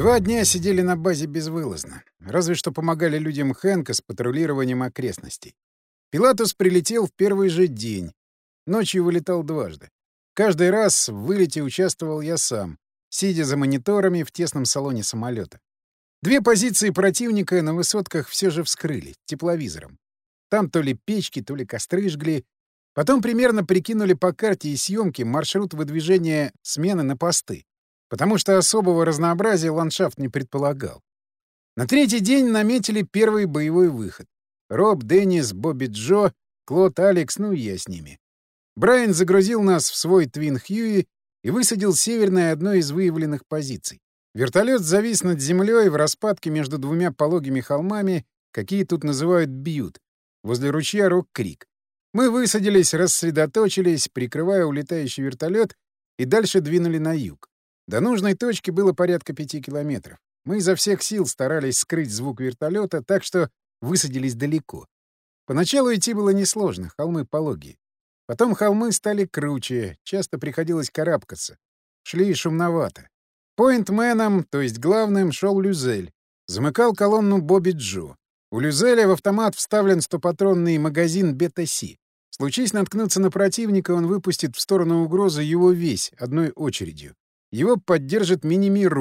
Два дня сидели на базе безвылазно. Разве что помогали людям Хэнка с патрулированием окрестностей. Пилатус прилетел в первый же день. Ночью вылетал дважды. Каждый раз в вылете участвовал я сам, сидя за мониторами в тесном салоне самолета. Две позиции противника на высотках все же вскрыли, тепловизором. Там то ли печки, то ли костры жгли. Потом примерно прикинули по карте и съемке маршрут выдвижения смены на посты потому что особого разнообразия ландшафт не предполагал. На третий день наметили первый боевой выход. Роб, Деннис, Бобби Джо, Клод, Алекс, ну и я с ними. Брайан загрузил нас в свой Твин Хьюи и высадил северной одной из выявленных позиций. Вертолет завис над землей в распадке между двумя пологими холмами, какие тут называют бьют, возле ручья Рок-Крик. Мы высадились, рассредоточились, прикрывая улетающий вертолет, и дальше двинули на юг. До нужной точки было порядка пяти километров. Мы изо всех сил старались скрыть звук вертолета, так что высадились далеко. Поначалу идти было несложно, холмы пологие. Потом холмы стали круче, часто приходилось карабкаться. Шли шумновато. Пойнтменом, то есть главным, шел Люзель. Замыкал колонну Бобби Джо. У Люзеля в автомат вставлен стопатронный магазин Бета-Си. Случись наткнуться на противника, он выпустит в сторону угрозы его весь, одной очередью. Его поддержит мини-мир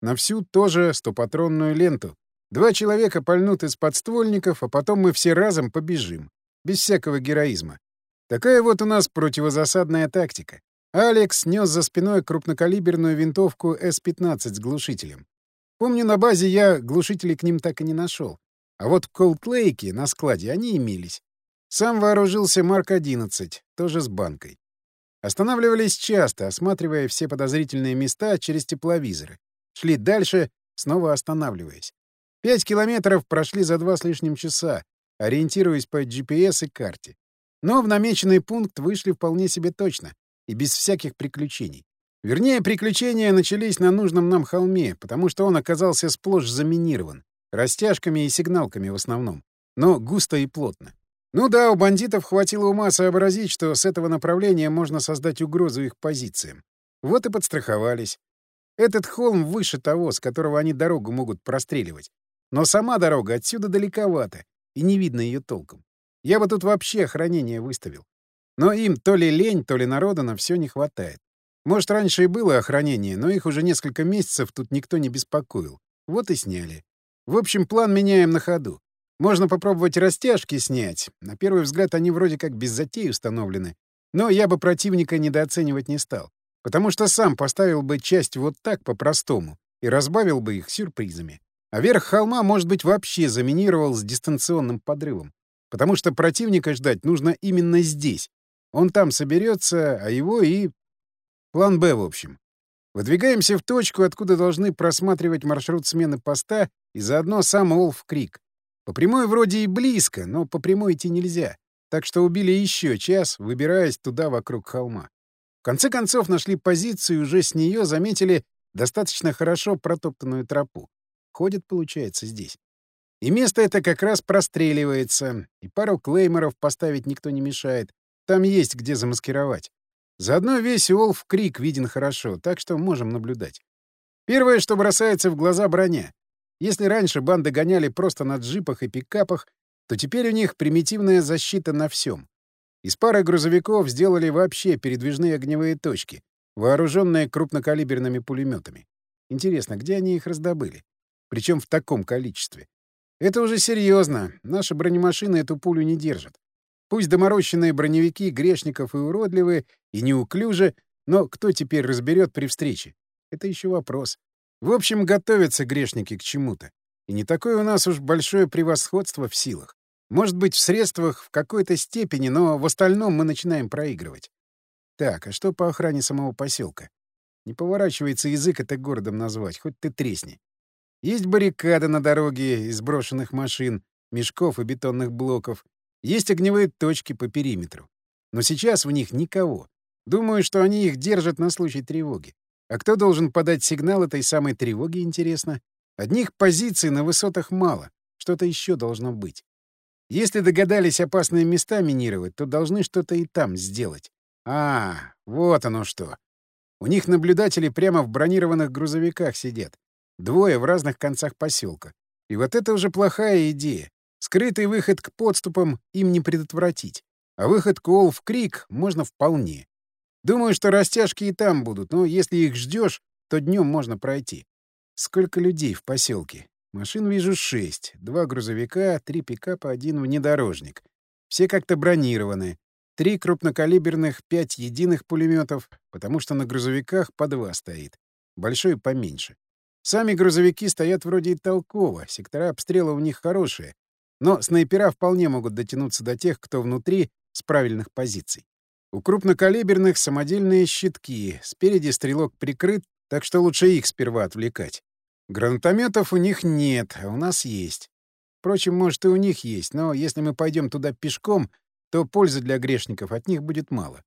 на всю тоже стопатронную ленту. Два человека пальнут из подствольников, а потом мы все разом побежим. Без всякого героизма. Такая вот у нас противозасадная тактика. Алекс нес за спиной крупнокалиберную винтовку С-15 с глушителем. Помню, на базе я глушителей к ним так и не нашел. А вот колтлейки на складе они имелись. Сам вооружился Марк-11, тоже с банкой. Останавливались часто, осматривая все подозрительные места через тепловизоры. Шли дальше, снова останавливаясь. Пять километров прошли за два с лишним часа, ориентируясь по GPS и карте. Но в намеченный пункт вышли вполне себе точно и без всяких приключений. Вернее, приключения начались на нужном нам холме, потому что он оказался сплошь заминирован, растяжками и сигналками в основном, но густо и плотно. Ну да, у бандитов хватило ума сообразить, что с этого направления можно создать угрозу их позициям. Вот и подстраховались. Этот холм выше того, с которого они дорогу могут простреливать. Но сама дорога отсюда далековата, и не видно ее толком. Я бы тут вообще охранение выставил. Но им то ли лень, то ли народа на все не хватает. Может, раньше и было охранение, но их уже несколько месяцев тут никто не беспокоил. Вот и сняли. В общем, план меняем на ходу. Можно попробовать растяжки снять. На первый взгляд они вроде как без затей установлены. Но я бы противника недооценивать не стал. Потому что сам поставил бы часть вот так по-простому и разбавил бы их сюрпризами. А верх холма, может быть, вообще заминировал с дистанционным подрывом. Потому что противника ждать нужно именно здесь. Он там соберется, а его и... План «Б», в общем. Выдвигаемся в точку, откуда должны просматривать маршрут смены поста и заодно сам Олф Крик. По прямой вроде и близко, но по прямой идти нельзя. Так что убили еще час, выбираясь туда вокруг холма. В конце концов нашли позицию и уже с нее заметили достаточно хорошо протоптанную тропу. Ходит, получается, здесь. И место это как раз простреливается, и пару клеймеров поставить никто не мешает. Там есть где замаскировать. Заодно весь Уолф Крик виден хорошо, так что можем наблюдать. Первое, что бросается в глаза — броня. Если раньше банды гоняли просто на джипах и пикапах, то теперь у них примитивная защита на всем. Из пары грузовиков сделали вообще передвижные огневые точки, вооруженные крупнокалиберными пулеметами. Интересно, где они их раздобыли? Причем в таком количестве. Это уже серьезно. Наши бронемашины эту пулю не держат. Пусть доморощенные броневики грешников и уродливые, и неуклюжи, но кто теперь разберет при встрече? Это еще вопрос. В общем, готовятся грешники к чему-то. И не такое у нас уж большое превосходство в силах. Может быть, в средствах в какой-то степени, но в остальном мы начинаем проигрывать. Так, а что по охране самого поселка? Не поворачивается язык это городом назвать, хоть ты тресни. Есть баррикады на дороге из брошенных машин, мешков и бетонных блоков. Есть огневые точки по периметру. Но сейчас в них никого. Думаю, что они их держат на случай тревоги. А кто должен подать сигнал этой самой тревоги, интересно? Одних позиций на высотах мало. Что-то еще должно быть. Если догадались опасные места минировать, то должны что-то и там сделать. А, вот оно что. У них наблюдатели прямо в бронированных грузовиках сидят. Двое в разных концах поселка. И вот это уже плохая идея. Скрытый выход к подступам им не предотвратить. А выход к Уолф-Крик можно вполне. Думаю, что растяжки и там будут, но если их ждешь, то днем можно пройти. Сколько людей в поселке? Машин вижу шесть. Два грузовика, три пикапа, один внедорожник. Все как-то бронированы. Три крупнокалиберных, пять единых пулеметов, потому что на грузовиках по два стоит. Большой поменьше. Сами грузовики стоят вроде и толково, сектора обстрела у них хорошие. Но снайпера вполне могут дотянуться до тех, кто внутри, с правильных позиций. У крупнокалиберных самодельные щитки, спереди стрелок прикрыт, так что лучше их сперва отвлекать. Гранатометов у них нет, а у нас есть. Впрочем, может, и у них есть, но если мы пойдем туда пешком, то пользы для грешников от них будет мало.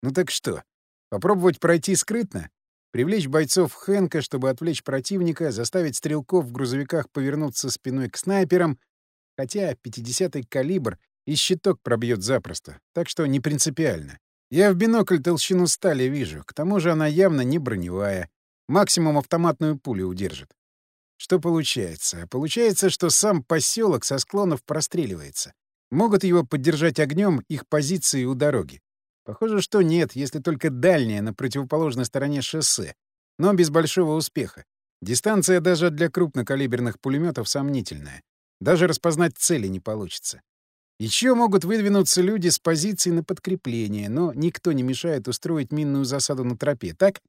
Ну так что, попробовать пройти скрытно? Привлечь бойцов Хэнка, чтобы отвлечь противника, заставить стрелков в грузовиках повернуться спиной к снайперам, хотя 50-й калибр и щиток пробьет запросто, так что не принципиально. Я в бинокль толщину стали вижу, к тому же она явно не броневая. Максимум автоматную пулю удержит. Что получается? Получается, что сам поселок со склонов простреливается. Могут его поддержать огнем их позиции у дороги. Похоже, что нет, если только дальняя на противоположной стороне шоссе, но без большого успеха. Дистанция даже для крупнокалиберных пулеметов сомнительная. Даже распознать цели не получится. Еще могут выдвинуться люди с позиции на подкрепление, но никто не мешает устроить минную засаду на тропе, так?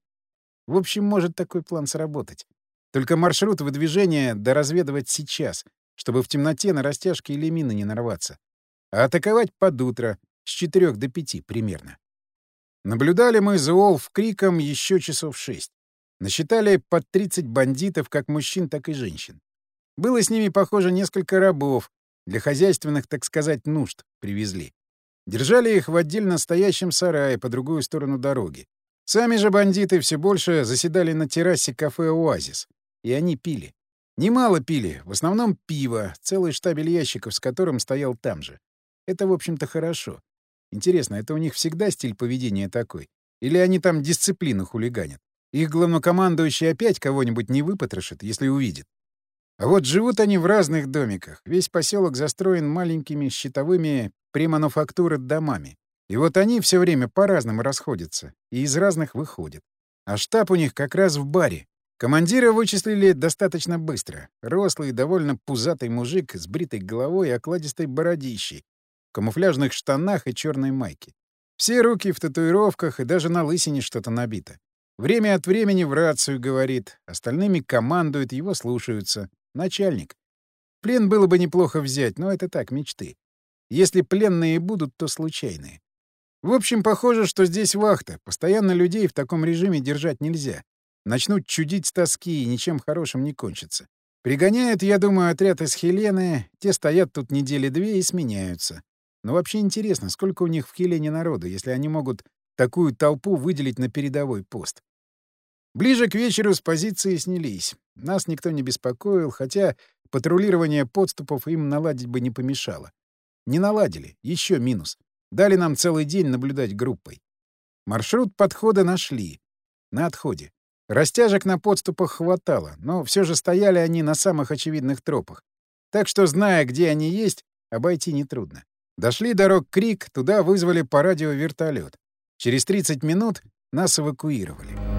В общем, может такой план сработать. Только маршрут выдвижения доразведывать сейчас, чтобы в темноте на растяжки или мины не нарваться. А атаковать под утро, с четырех до пяти примерно. Наблюдали мы за Олф криком еще часов шесть. Насчитали под 30 бандитов, как мужчин, так и женщин. Было с ними, похоже, несколько рабов, для хозяйственных, так сказать, нужд привезли. Держали их в отдельно стоящем сарае по другую сторону дороги. Сами же бандиты все больше заседали на террасе кафе «Оазис». И они пили. Немало пили, в основном пиво, целый штабель ящиков, с которым стоял там же. Это, в общем-то, хорошо. Интересно, это у них всегда стиль поведения такой? Или они там дисциплину хулиганят? Их главнокомандующий опять кого-нибудь не выпотрошит, если увидит. А вот живут они в разных домиках. Весь поселок застроен маленькими щитовыми премануфактуры домами. И вот они все время по-разному расходятся и из разных выходят. А штаб у них как раз в баре. Командира вычислили достаточно быстро. Рослый, довольно пузатый мужик с бритой головой и окладистой бородищей, в камуфляжных штанах и черной майке. Все руки в татуировках и даже на лысине что-то набито. Время от времени в рацию говорит, остальными командует, его слушаются. Начальник. Плен было бы неплохо взять, но это так, мечты. Если пленные будут, то случайные. В общем, похоже, что здесь вахта. Постоянно людей в таком режиме держать нельзя. Начнут чудить с тоски, и ничем хорошим не кончится. Пригоняют, я думаю, отряд из Хелены. Те стоят тут недели две и сменяются. Но вообще интересно, сколько у них в Хелене народу, если они могут такую толпу выделить на передовой пост. Ближе к вечеру с позиции снялись. Нас никто не беспокоил, хотя патрулирование подступов им наладить бы не помешало. Не наладили, еще минус. Дали нам целый день наблюдать группой. Маршрут подхода нашли. На отходе. Растяжек на подступах хватало, но все же стояли они на самых очевидных тропах. Так что, зная, где они есть, обойти нетрудно. Дошли дорог Крик, туда вызвали по радио вертолет. Через 30 минут нас эвакуировали.